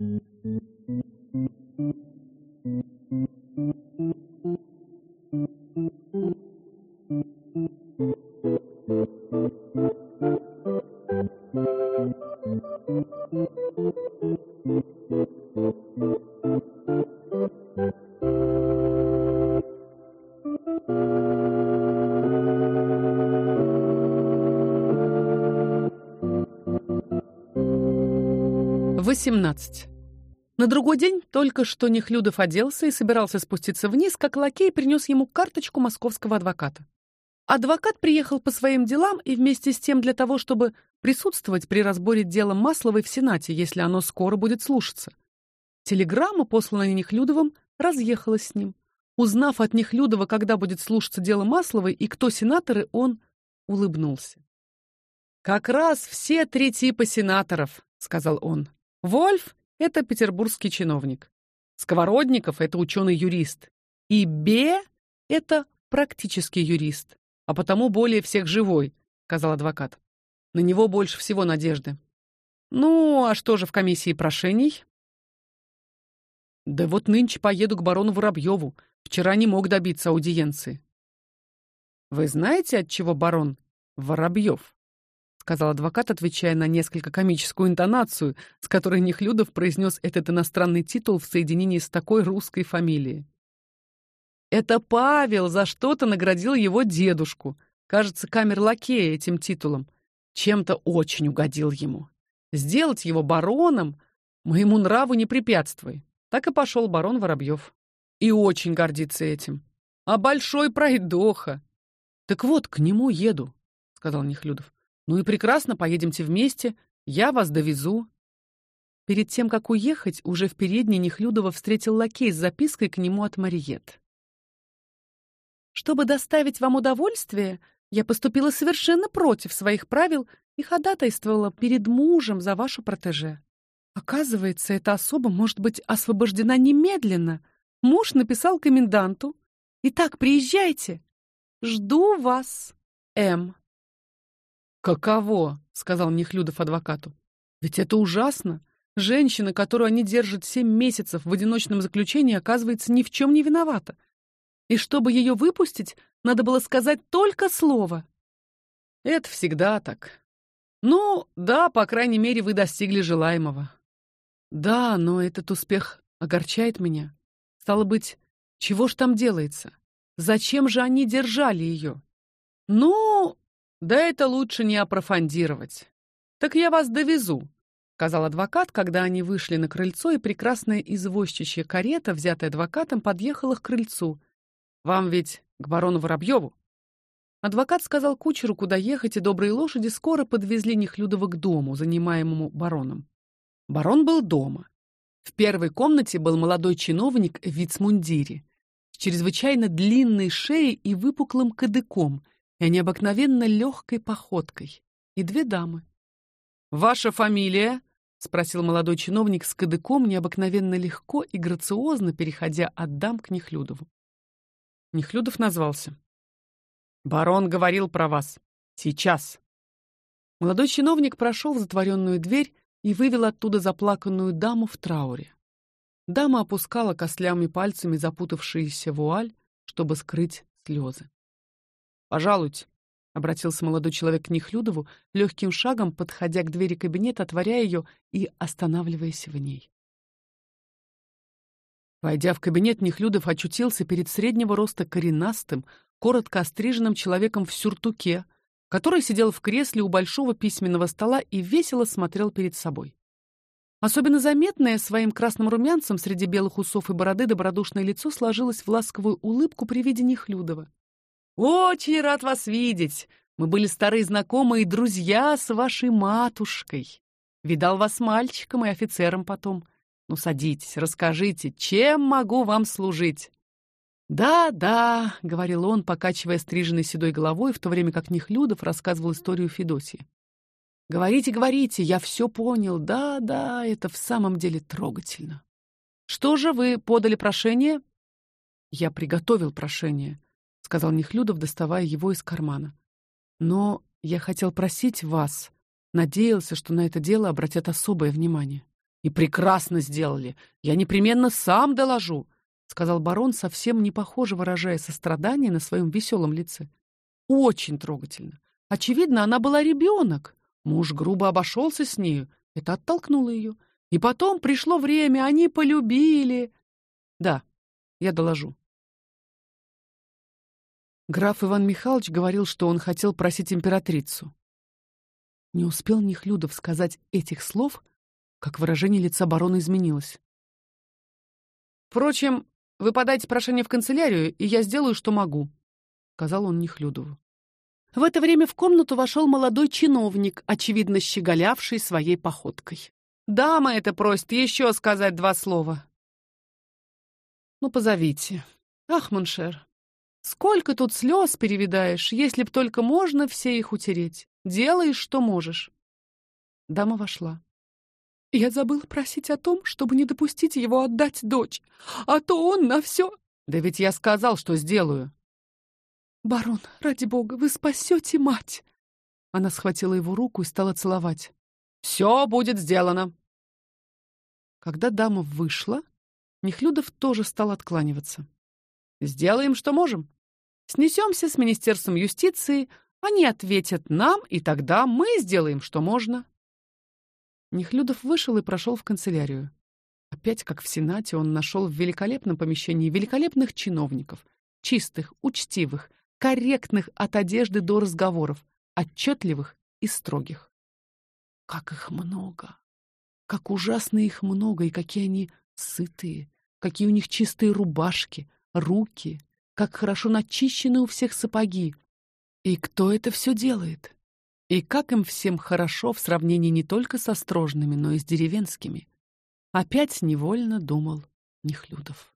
Thank you. 18. На другой день только что Нехлюдов оделся и собирался спуститься вниз, как лакей принес ему карточку московского адвоката. Адвокат приехал по своим делам и вместе с тем для того, чтобы присутствовать при разборе дела Масловой в Сенате, если оно скоро будет слушаться. Телеграмма, посланная Нехлюдовым, разъехалась с ним. Узнав от Нехлюдова, когда будет слушаться дело Масловой и кто сенаторы, он улыбнулся. Как раз все три типа сенаторов, сказал он. Вольф это петербургский чиновник. Сковородников это ученый-юрист. И Б это практический юрист, а потому более всех живой, сказал адвокат. На него больше всего надежды. Ну, а что же в комиссии прошений? Да вот нынче поеду к барону Воробьеву. Вчера не мог добиться аудиенции. Вы знаете, от чего барон Воробьев? Сказал адвокат, отвечая на несколько комическую интонацию, с которой Нехлюдов произнес этот иностранный титул в соединении с такой русской фамилией. Это Павел за что-то наградил его дедушку, кажется, камер-лакея этим титулом. Чем-то очень угодил ему. Сделать его бароном моему нраву не препятствуй. Так и пошел барон Воробьев. И очень гордится этим. А большой пройдоха. Так вот, к нему еду, сказал Нехлюдов. Ну и прекрасно, поедемте вместе, я вас довезу. Перед тем как уехать, уже в передней Нехлюдова встретил лакей с запиской к нему от Мариет. Чтобы доставить вам удовольствие, я поступила совершенно против своих правил и ходатайствовала перед мужем за вашу протеже. Оказывается, эта особа может быть освобождена немедленно. Муж написал коменданту. Итак, приезжайте. Жду вас, М. Каково, сказал Нехлюдов адвокату. Ведь это ужасно. Женщина, которую они держат семь месяцев в одиночном заключении, оказывается ни в чем не виновата. И чтобы ее выпустить, надо было сказать только слово. Это всегда так. Ну, да, по крайней мере, вы достигли желаемого. Да, но этот успех огорчает меня. Стало быть, чего ж там делается? Зачем же они держали ее? Ну, да это лучше не апрофандировать. Так я вас довезу, сказал адвокат, когда они вышли на крыльцо, и прекрасная извозчичья карета, взятая адвокатом, подъехала к крыльцу. Вам ведь к барону Воробьеву. Адвокат сказал кучеру, куда ехать, и добрые лошади скоро подвезли Нехлюдова к дому, занимаемому бароном. Барон был дома. В первой комнате был молодой чиновник в вицмундире, с чрезвычайно длинной шеей и выпуклым кадыком, и необыкновенно легкой походкой, и две дамы. Ваша фамилия? спросил молодой чиновник с кадыком, необыкновенно легко и грациозно переходя от дам к Нехлюдову. Нехлюдов назвался. Барон говорил про вас. Сейчас. Молодой чиновник прошел в затворенную дверь и вывел оттуда заплаканную даму в трауре. Дама опускала костлявыми пальцами запутавшиеся вуаль, чтобы скрыть слезы. Пожалуйте, обратился молодой человек к Нехлюдову, легким шагом подходя к двери кабинета, отворяя ее и останавливаясь в ней. Войдя в кабинет, Нехлюдов очутился перед среднего роста коренастым, коротко остриженным человеком в сюртуке, который сидел в кресле у большого письменного стола и весело смотрел перед собой. Особенно заметное своим красным румянцем среди белых усов и бороды добродушное лицо сложилось в ласковую улыбку при виде Нехлюдова. Очень рад вас видеть. Мы были старые знакомые и друзья с вашей матушкой. Видал вас мальчиком и офицером потом. Ну, садитесь, расскажите, чем могу вам служить? Да, да, говорил он, покачивая стриженной седой головой, в то время как Нехлюдов рассказывал историю Федосии. Говорите, говорите, я все понял. Да, да, это в самом деле трогательно. Что же вы подали прошение? Я приготовил прошение сказал Нехлюдов, доставая его из кармана. Но я хотел просить вас, надеялся, что на это дело обратят особое внимание. И прекрасно сделали. Я непременно сам доложу, сказал барон, совсем не похоже выражая сострадание на своем веселом лице. Очень трогательно. Очевидно, она была ребенок. Муж грубо обошелся с нею, это оттолкнуло ее. И потом пришло время, они полюбили. Да, я доложу. Граф Иван Михайлович говорил, что он хотел просить императрицу. Не успел Нехлюдов сказать этих слов, как выражение лица барона изменилось. Впрочем, вы подайте прошение в канцелярию, и я сделаю, что могу, сказал он Нехлюдову. В это время в комнату вошел молодой чиновник, очевидно щеголявший своей походкой. Дама это просит еще сказать два слова. Ну позовите. Ах, моншер, сколько тут слез перевидаешь, если б только можно все их утереть. Делаешь, что можешь. Дама вошла. Я забыла просить о том, чтобы не допустить его отдать дочь, а то он на все. Да ведь я сказал, что сделаю. Барон, ради бога, вы спасете мать. Она схватила его руку и стала целовать. Все будет сделано. Когда дама вышла, Нехлюдов тоже стал откланиваться. Сделаем, что можем. Снесемся с министерством юстиции, они ответят нам, и тогда мы сделаем, что можно. Нехлюдов вышел и прошел в канцелярию. Опять, как в Сенате, он нашел в великолепном помещении великолепных чиновников, чистых, учтивых, корректных от одежды до разговоров, отчетливых и строгих. Как их много! Как ужасно их много, и какие они сытые, какие у них чистые рубашки, руки, как хорошо начищены у всех сапоги. И кто это все делает? И как им всем хорошо в сравнении не только со строжными, но и с деревенскими. Опять невольно думал Нехлюдов.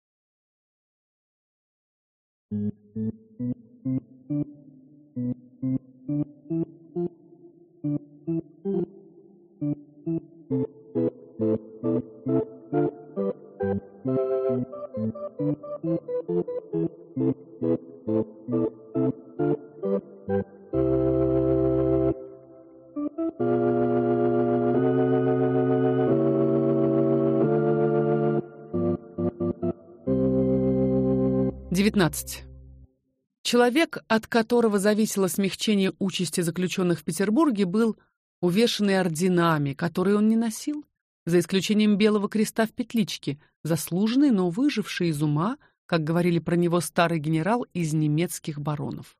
Девятнадцать. Человек, от которого зависело смягчение участи заключенных в Петербурге, был увешанный орденами, которые он не носил, за исключением белого креста в петличке, заслуженный, но выживший из ума, как говорили про него старый генерал из немецких баронов.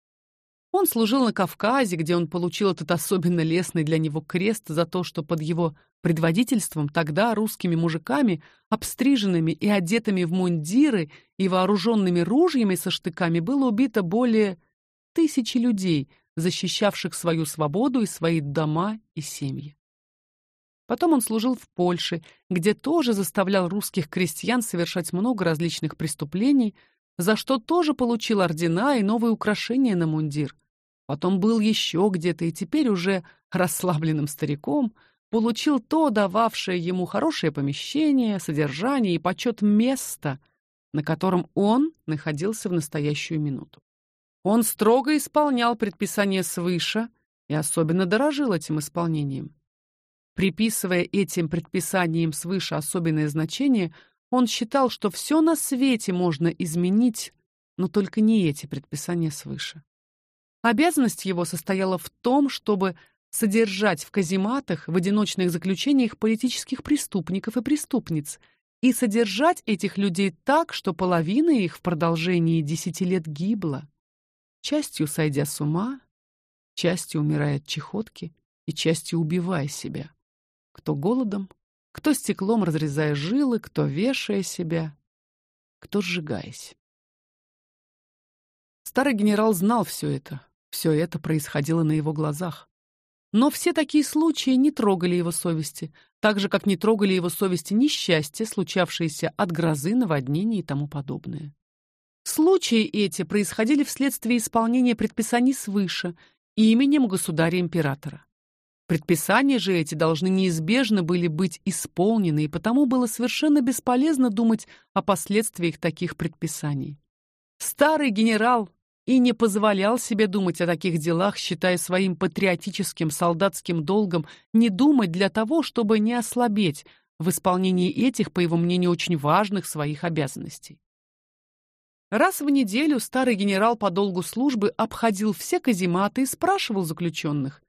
Он служил на Кавказе, где он получил этот особенно лестный для него крест за то, что под его предводительством тогда русскими мужиками, обстриженными и одетыми в мундиры и вооруженными ружьями со штыками, было убито более тысячи людей, защищавших свою свободу и свои дома и семьи. Потом он служил в Польше, где тоже заставлял русских крестьян совершать много различных преступлений, за что тоже получил ордена и новые украшения на мундир. Потом был еще где-то и теперь уже расслабленным стариком получил то, дававшее ему хорошее помещение, содержание и почет места, на котором он находился в настоящую минуту. Он строго исполнял предписания свыше и особенно дорожил этим исполнением. Приписывая этим предписаниям свыше особенное значение, он считал, что все на свете можно изменить, но только не эти предписания свыше. Обязанность его состояла в том, чтобы содержать в казематах, в одиночных заключениях политических преступников и преступниц и содержать этих людей так, что половина их в продолжении десяти лет гибла, частью сойдя с ума, частью умирая от чехотки и частью убивая себя. Кто голодом, кто стеклом разрезая жилы, кто вешая себя, кто сжигаясь. Старый генерал знал все это, все это происходило на его глазах. Но все такие случаи не трогали его совести, так же как не трогали его совести несчастья, случавшиеся от грозы, наводнений и тому подобное. Случаи эти происходили вследствие исполнения предписаний свыше именем государя-императора. Предписания же эти должны неизбежно были быть исполнены, и потому было совершенно бесполезно думать о последствиях таких предписаний. Старый генерал и не позволял себе думать о таких делах, считая своим патриотическим солдатским долгом не думать для того, чтобы не ослабеть, в исполнении этих, по его мнению, очень важных своих обязанностей. Раз в неделю старый генерал по долгу службы обходил все казематы и спрашивал заключенных,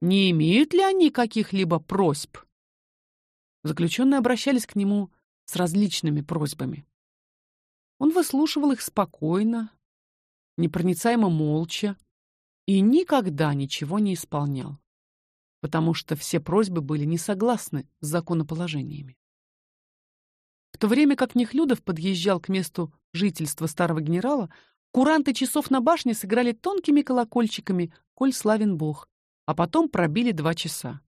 не имеют ли они каких-либо просьб. Заключенные обращались к нему с различными просьбами. Он выслушивал их спокойно, непроницаемо молча и никогда ничего не исполнял, потому что все просьбы были не согласны с законоположениями. В то время как Нехлюдов подъезжал к месту жительства старого генерала, куранты часов на башне сыграли тонкими колокольчиками «Коль славен Бог», а потом пробили два часа.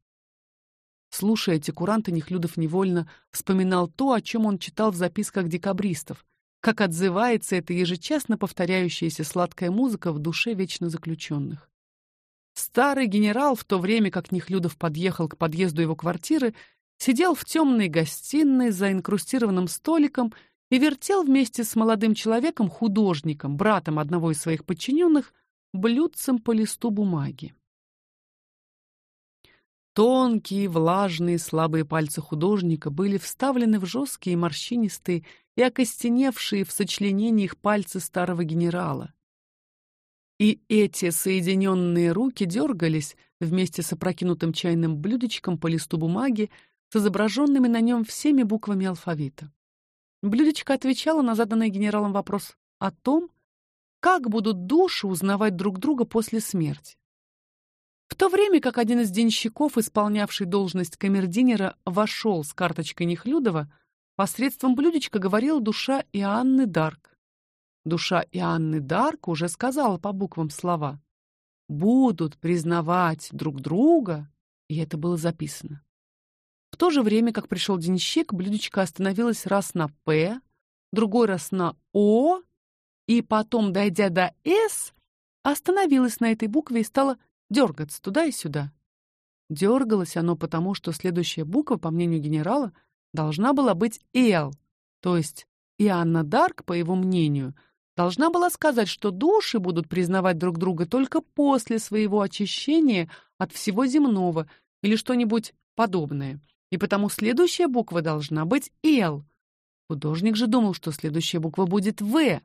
Слушая эти куранты, Нехлюдов невольно вспоминал то, о чем он читал в записках декабристов, как отзывается эта ежечасно повторяющаяся сладкая музыка в душе вечно заключенных. Старый генерал, в то время как Нехлюдов подъехал к подъезду его квартиры, сидел в темной гостиной за инкрустированным столиком и вертел вместе с молодым человеком, художником, братом одного из своих подчиненных, блюдцем по листу бумаги. Тонкие, влажные, слабые пальцы художника были вставлены в жесткие, морщинистые и окостеневшие в сочленениях пальцы старого генерала. И эти соединенные руки дергались вместе с опрокинутым чайным блюдечком по листу бумаги с изображенными на нем всеми буквами алфавита. Блюдечко отвечало на заданный генералом вопрос о том, как будут души узнавать друг друга после смерти. В то время как один из денщиков, исполнявший должность камердинера, вошел с карточкой Нехлюдова, посредством блюдечка говорила душа Иоанны Дарк. Душа Иоанны Дарк уже сказала по буквам слова: будут признавать друг друга, и это было записано. В то же время, как пришел денщик, блюдечко остановилось раз на П, другой раз на О, и потом, дойдя до С, остановилось на этой букве и стало дергаться туда и сюда. Дергалось оно потому, что следующая буква, по мнению генерала, должна была быть «Л», то есть Иоанна Дарк, по его мнению, должна была сказать, что души будут признавать друг друга только после своего очищения от всего земного или что-нибудь подобное. И потому следующая буква должна быть «Л». Художник же думал, что следующая буква будет «В»,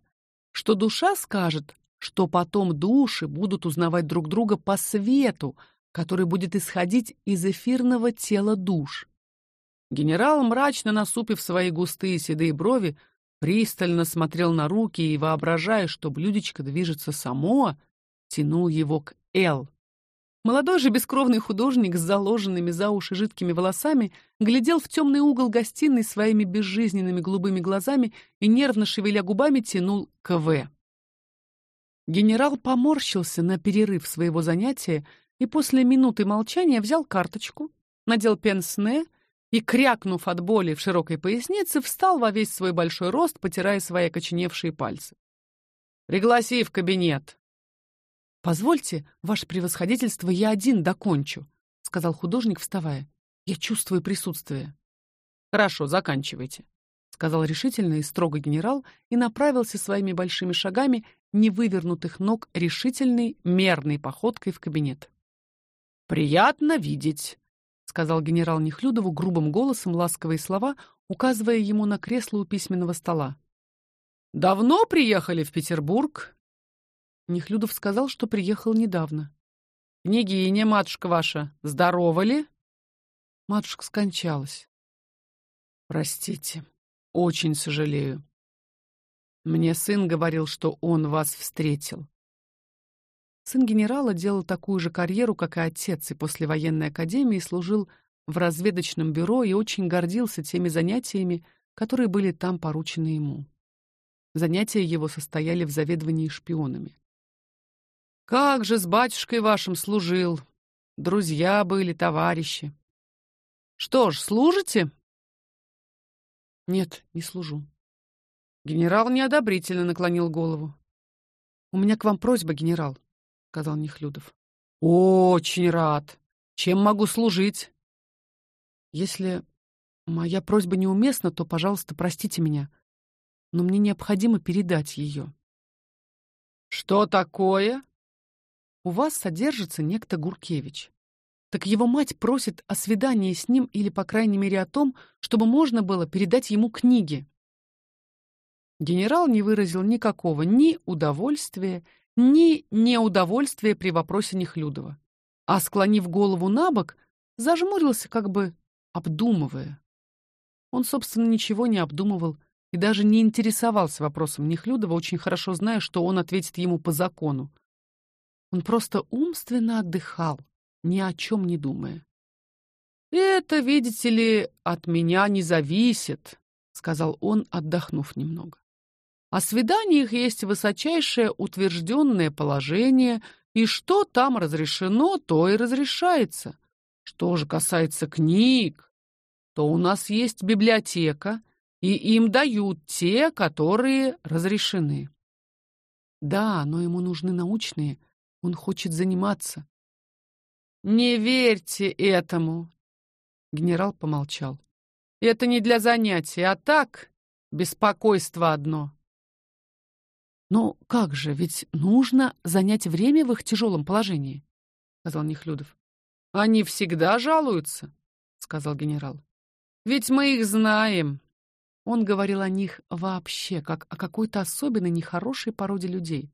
что душа скажет что потом души будут узнавать друг друга по свету, который будет исходить из эфирного тела душ. Генерал, мрачно насупив свои густые седые брови, пристально смотрел на руки и, воображая, что блюдечко движется само, тянул его к Л. Молодой же бескровный художник с заложенными за уши жидкими волосами глядел в темный угол гостиной своими безжизненными голубыми глазами и нервно шевеля губами тянул к. Генерал поморщился на перерыв своего занятия и после минуты молчания взял карточку, надел пенсне и, крякнув от боли в широкой пояснице, встал во весь свой большой рост, потирая свои окоченевшие пальцы. «Пригласи в кабинет!» «Позвольте, ваше превосходительство, я один докончу», — сказал художник, вставая. «Я чувствую присутствие». «Хорошо, заканчивайте», — сказал решительно и строго генерал и направился своими большими шагами невывернутых ног решительной, мерной походкой в кабинет. «Приятно видеть», — сказал генерал Нехлюдову грубым голосом ласковые слова, указывая ему на кресло у письменного стола. «Давно приехали в Петербург?» Нехлюдов сказал, что приехал недавно. «Княгиня, матушка ваша, здорова ли?» Матушка скончалась. «Простите, очень сожалею. Мне сын говорил, что он вас встретил. Сын генерала делал такую же карьеру, как и отец, и после военной академии служил в разведочном бюро и очень гордился теми занятиями, которые были там поручены ему. Занятия его состояли в заведовании шпионами. Как же с батюшкой вашим служил. Друзья были, товарищи. Что ж, служите? Нет, не служу. Генерал неодобрительно наклонил голову. У меня к вам просьба, генерал, сказал Нехлюдов. Очень рад. Чем могу служить? Если моя просьба неуместна, то, пожалуйста, простите меня, но мне необходимо передать ее. Что такое? У вас содержится некто Гуркевич. так его мать просит о свидании с ним или, по крайней мере, о том, чтобы можно было передать ему книги. Генерал не выразил никакого ни удовольствия, ни неудовольствия при вопросе Нехлюдова, а склонив голову набок, зажмурился, как бы обдумывая. Он, собственно, ничего не обдумывал и даже не интересовался вопросом Нехлюдова, очень хорошо зная, что он ответит ему по закону. Он просто умственно отдыхал, ни о чем не думая. Это, видите ли, от меня не зависит, сказал он, отдохнув немного. О свиданиях есть высочайшее утвержденное положение, и что там разрешено, то и разрешается. Что же касается книг, то у нас есть библиотека, и им дают те, которые разрешены. Да, но ему нужны научные, он хочет заниматься. Не верьте этому. Генерал помолчал. Это не для занятий, а так беспокойство одно. Но как же, ведь нужно занять время в их тяжелом положении, сказал Нехлюдов. Они всегда жалуются, сказал генерал. Ведь мы их знаем. Он говорил о них вообще как о какой-то особенной нехорошей породе людей.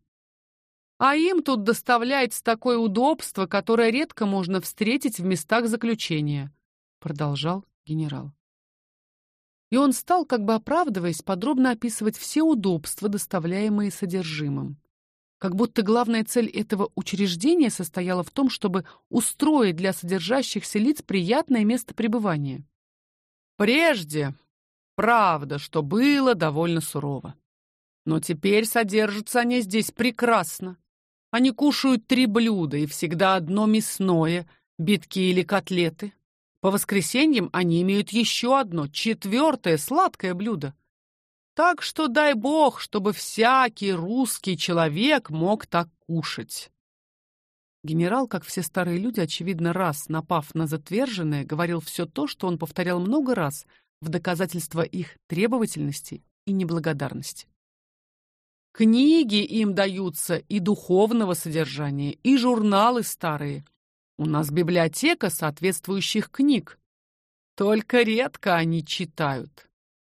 А им тут доставляется такое удобство, которое редко можно встретить в местах заключения, продолжал генерал. И он стал, как бы оправдываясь, подробно описывать все удобства, доставляемые содержимым. Как будто главная цель этого учреждения состояла в том, чтобы устроить для содержащихся лиц приятное место пребывания. Прежде, правда, что было довольно сурово. Но теперь содержатся они здесь прекрасно. Они кушают три блюда и всегда одно мясное, битки или котлеты. По воскресеньям они имеют еще одно, четвертое сладкое блюдо. Так что дай бог, чтобы всякий русский человек мог так кушать. Генерал, как все старые люди, очевидно, раз напав на затверженное, говорил все то, что он повторял много раз в доказательство их требовательности и неблагодарности. Книги им даются и духовного содержания, и журналы старые. У нас библиотека соответствующих книг. Только редко они читают.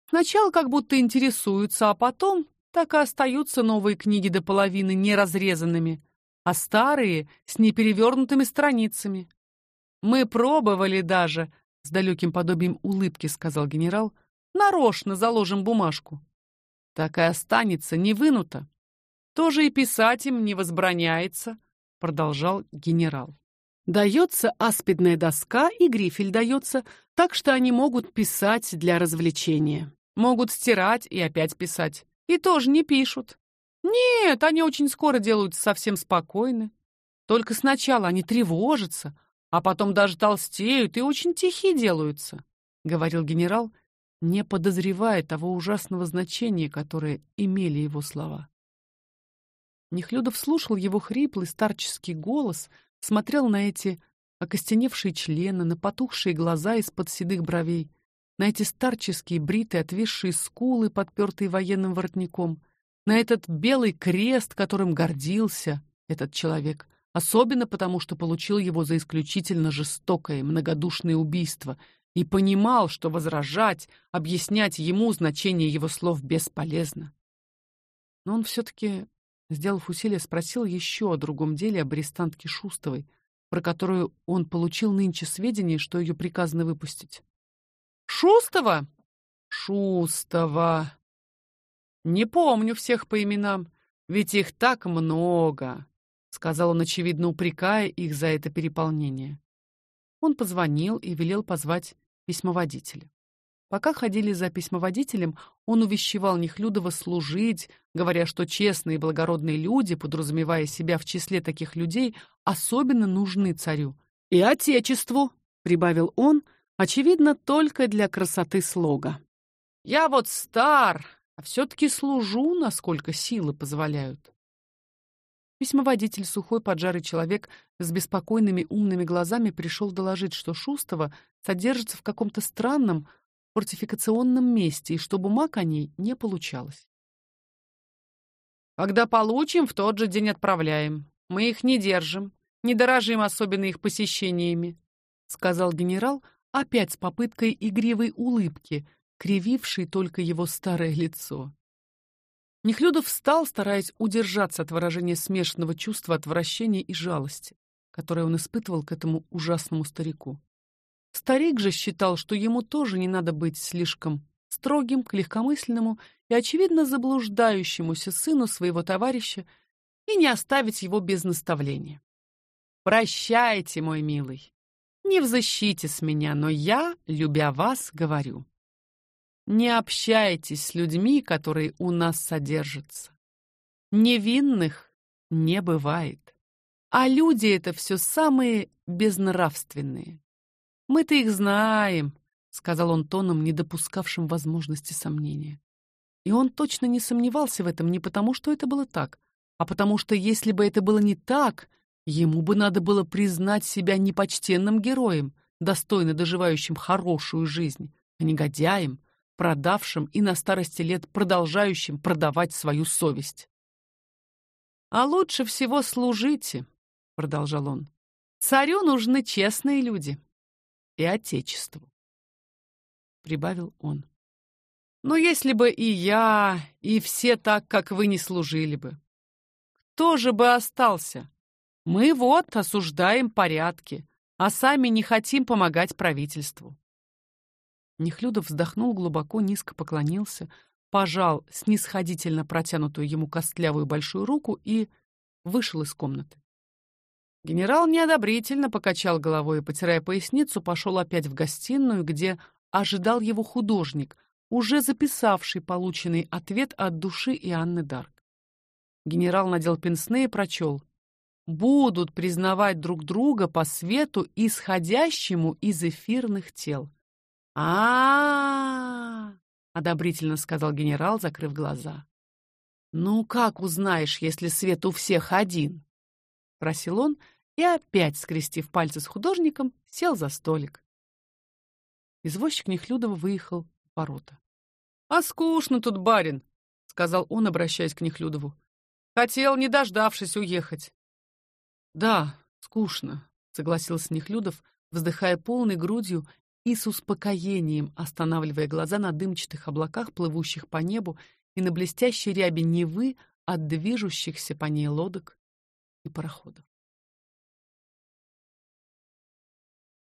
Сначала как будто интересуются, а потом так и остаются новые книги до половины неразрезанными, а старые с неперевернутыми страницами. Мы пробовали даже, с далеким подобием улыбки сказал генерал, нарочно заложим бумажку так и останется не вынуто. Тоже и писать им не возбраняется, продолжал генерал. Дается аспидная доска и грифель дается, так что они могут писать для развлечения. Могут стирать и опять писать. И тоже не пишут. Нет, они очень скоро делаются совсем спокойны. Только сначала они тревожатся, а потом даже толстеют и очень тихие делаются, говорил генерал не подозревая того ужасного значения, которое имели его слова. Нехлюдов слушал его хриплый старческий голос, смотрел на эти окостеневшие члены, на потухшие глаза из-под седых бровей, на эти старческие бритые отвисшие скулы, подпертые военным воротником, на этот белый крест, которым гордился этот человек, особенно потому, что получил его за исключительно жестокое, многодушное убийство — и понимал, что возражать, объяснять ему значение его слов бесполезно. Но он все таки сделав усилие, спросил еще о другом деле об арестантке Шустовой, про которую он получил нынче сведения, что ее приказано выпустить. Шустова? Шустова. Не помню всех по именам, ведь их так много, сказал он очевидно упрекая их за это переполнение. Он позвонил и велел позвать письмоводителя. Пока ходили за письмоводителем, он увещевал Нехлюдова служить, говоря, что честные и благородные люди, подразумевая себя в числе таких людей, особенно нужны царю. И отечеству, прибавил он, очевидно, только для красоты слога. Я вот стар, а все таки служу, насколько силы позволяют. Письмоводитель, сухой поджарый человек с беспокойными умными глазами, пришел доложить, что Шустова содержится в каком-то странном фортификационном месте и что бумаг о ней не получалось. Когда получим, в тот же день отправляем. Мы их не держим, не дорожим особенно их посещениями, сказал генерал, опять с попыткой игривой улыбки, кривившей только его старое лицо. Нехлюдов встал, стараясь удержаться от выражения смешанного чувства отвращения и жалости, которое он испытывал к этому ужасному старику. Старик же считал, что ему тоже не надо быть слишком строгим к легкомысленному и очевидно заблуждающемуся сыну своего товарища и не оставить его без наставления. Прощайте, мой милый. Не в защите с меня, но я, любя вас, говорю: не общайтесь с людьми, которые у нас содержатся. Невинных не бывает. А люди это все самые безнравственные. Мы-то их знаем, сказал он тоном, не допускавшим возможности сомнения. И он точно не сомневался в этом не потому, что это было так, а потому что если бы это было не так, ему бы надо было признать себя непочтенным героем, достойно доживающим хорошую жизнь, а негодяем, продавшим и на старости лет продолжающим продавать свою совесть. А лучше всего служите, продолжал он. Царю нужны честные люди и отечеству, прибавил он. Но если бы и я, и все так, как вы не служили бы, кто же бы остался? Мы вот осуждаем порядки, а сами не хотим помогать правительству. Нехлюдов вздохнул глубоко, низко поклонился, пожал снисходительно протянутую ему костлявую большую руку и вышел из комнаты. Генерал неодобрительно покачал головой и, потирая поясницу, пошел опять в гостиную, где ожидал его художник, уже записавший полученный ответ от души и Анны Дарк. Генерал надел пенсне и прочел: "Будут признавать друг друга по свету, исходящему из эфирных тел". А, -а, -а, одобрительно сказал генерал, закрыв глаза. Ну как узнаешь, если свет у всех один? просил он и опять, скрестив пальцы с художником, сел за столик. Извозчик Нехлюдова выехал в ворота. А скучно тут, барин, сказал он, обращаясь к Нехлюдову. Хотел, не дождавшись, уехать. Да, скучно, согласился Нехлюдов, вздыхая полной грудью и с успокоением останавливая глаза на дымчатых облаках, плывущих по небу, и на блестящей ряби Невы от движущихся по ней лодок и пароходов.